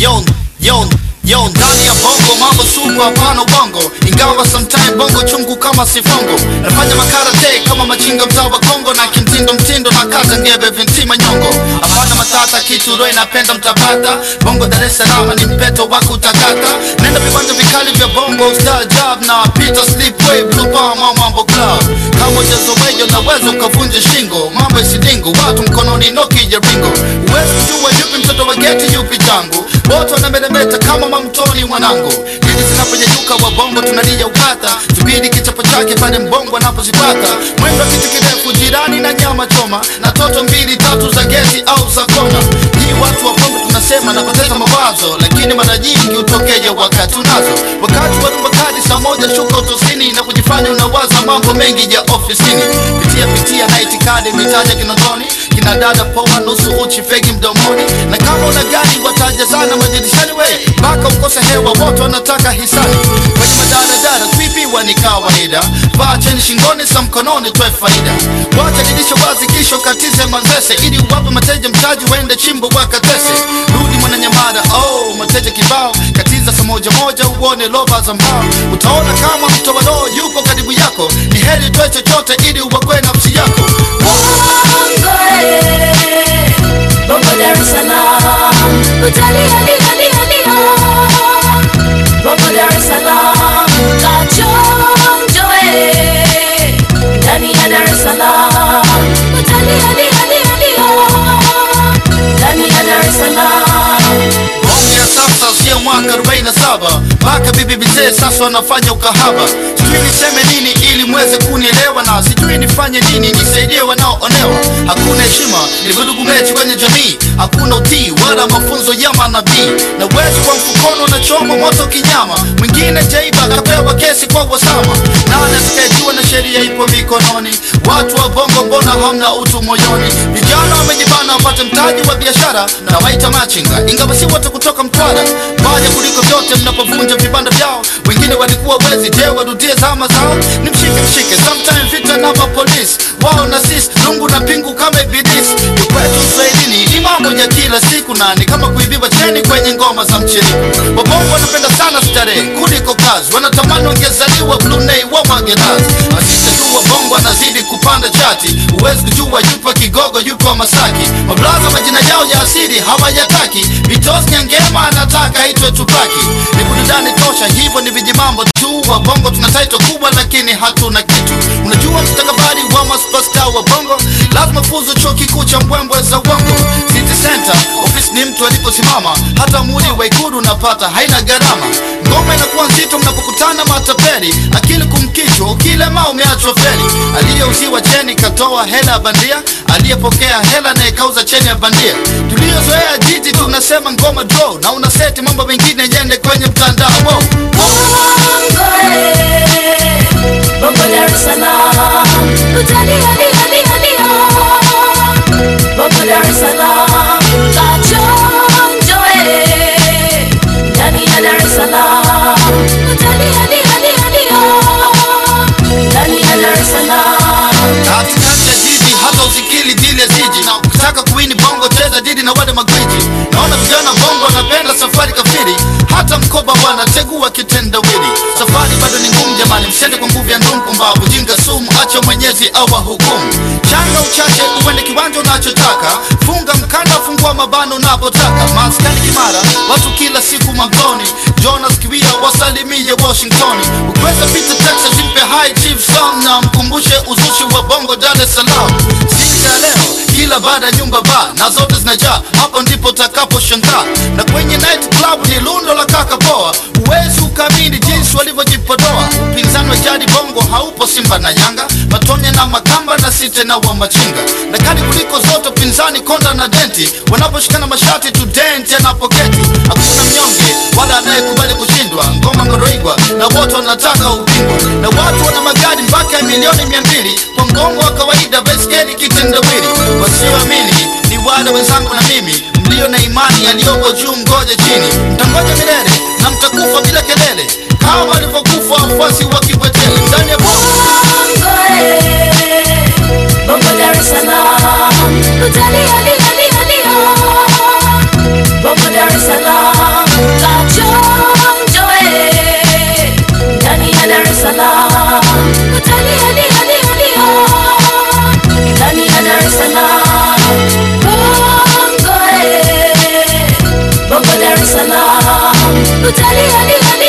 yo yon yo ndani ya bongo mambo sugu hapana ubongo ingawa sometime bongo chungu kama sifongo. Nafanya makarate kama machinga mtaa wa kongo na kimtindo mtindo na kaza ngebe vintima nyongo. Hapana matata kitu roe napenda mtapata. Bongo dar es salaam ni mpeto wa kutakata. Nenda viwanja vikali vya bongo star job na peter slipway blue palm au mambo club. Kama ujazoweyo naweza ukavunja shingo. Mambo isidingo watu mkononi noki ya ringo. Uwezi kujua yupi mtoto wa geti yupi tangu boto anameremeta kama mamtoni mwanangu. Ivi zinaponyanyuka wa bongo tunalia ukata tubidi kichapo chake pale mbongo anapozipata. Mwendo kitu kirefu jirani na nyama choma. Na toto mbili tatu za geti au za kona hii watu wa bongo tunasema napoteza mawazo. Lakini mara nyingi utokeja wakati unazo. Wakati wa rumbakadi saa moja shuka utosini na kujifanya unawaza mambo mengi ya ofisini. Pitia pitia na itikadi mitaja kinondoni kina dada poa nusu uchi fegi mdomoni. Na kama una gari watajazana madirishani we. Mpaka ukose hewa wote wanataka hisani. Kwenye madaradara kuibiwa ni kawaida. Vaa cheni shingoni sa mkononi twe faida. Wacha dirisha wazi kisho katize manzese. Ili uwape mateja mtaji wende chimbo wakatese. Rudi mwananyamara oh mateja kibao. Katiza sa moja moja uone lova za mbao. Utaona kama mtowadoo yuko karibu yako. Ni heri twe chochote ili uwakwe nafsi yako 47 maka bibi bizee sasa wanafanya ukahaba. Sijui niseme nini ili mweze kunielewa na sijui nifanye nini nisaidie wanaoonewa. Hakuna heshima ni vurugu mechi kwenye jamii. Hakuna utii wala mafunzo ya manabii. Na wezi kwa mfukono na choma moto kinyama. Mwingine jaiba akapewa kesi kwa wasama nane sheria ipo mikononi. Watu wa bongo mbona hamna utu moyoni. Vijana wamejibana wapate mtaji wa biashara na waita machinga. Ingawa si wote kutoka mtwara Baya kuliko vyote mnapovunja vibanda vyao. Wengine walikuwa wezi je warudie zama zao? Ni mshike. Mshike sometimes vita na mapolisi wao na sisi lungu na pingu kama ibilisi ni kwetu uswahilini ni mambo ya kila siku nani kama kuibiwa cheni kwenye ngoma za mchiriku wabongo wanapenda sana starehe kuliko kazi. Wanatamani wangezaliwa brunei wa magerazi asiste tu wabongo anazidi kupanda chati. Huwezi kujua yupa kigogo yupo masaki. Mablaza majina yao ya asili hawayataki. Vitos nyangema anataka itwe tupaki. Ni burudani tosha hivyo ni vijimambo tu. Wabongo tuna taito kubwa lakini hatuna kitu. Unajua mstakabali wa maspasta wa bongo. Lazima fuzu chuo kikuu cha mbwembwe za uongo center ofisi ni mtu aliposimama hata mudi wa ikulu unapata haina gharama. Ngoma inakuwa nzito mnapokutana matapeli akili kumkichwa ukilema umeachwa feli. Aliyeuziwa cheni katoa hela ya bandia aliyepokea hela na ikauza cheni ya bandia. Tuliozoea jiji tunasema ngoma draw na unaseti mambo mengine yende kwenye mtandao. Bongo, ukitaka kuwini bongo cheza didi na wale magwiji. Naona vijana bongo wanapenda safari kafiri. Hata mkoba wana teguwa kitenda wili. Safari bado ni ngumu jamani msende kwa nguvu ya ndumpu mba jinga sumu acha mwenyezi awahukumu. wahukumu changa uchache uende kiwanja unachotaka. Funga mkanda fungua mabano unapotaka. Maskani kimara watu kila siku magoni jonas Washington, ukweza pita texas mpe high chief song na mkumbushe uzushi wa bongo dar es salaam. Siku ya leo kila baada nyumba ba na zote zinajaa hapo ndipo takapo shanta, na kwenye night club ni lundo la kaka poa uwezi ukamini jinsi walivyojipodoa. Upinzani wa jadi bongo haupo simba na yanga. Matonya na makamba na tena wa machinga. Na kali kuliko zote pinzani konda na denti. Wanaposhikana mashati tu denti anapoketi. Hakuna mnyonge wala anayekubali kushindwa. Ngoma ngoroigwa na wote wanataka ubingwa na watu wana magari mpaka milioni mia mbili. Kwa mgongo wa kawaida baiskeli kitendawili. Wasioamini ni wale wenzangu na mimi. Mlio na imani yaliyopo juu mgoje chini. Mtangoja milele na mtakufa bila kelele. Kama walivyokufa Utali, ali, ali.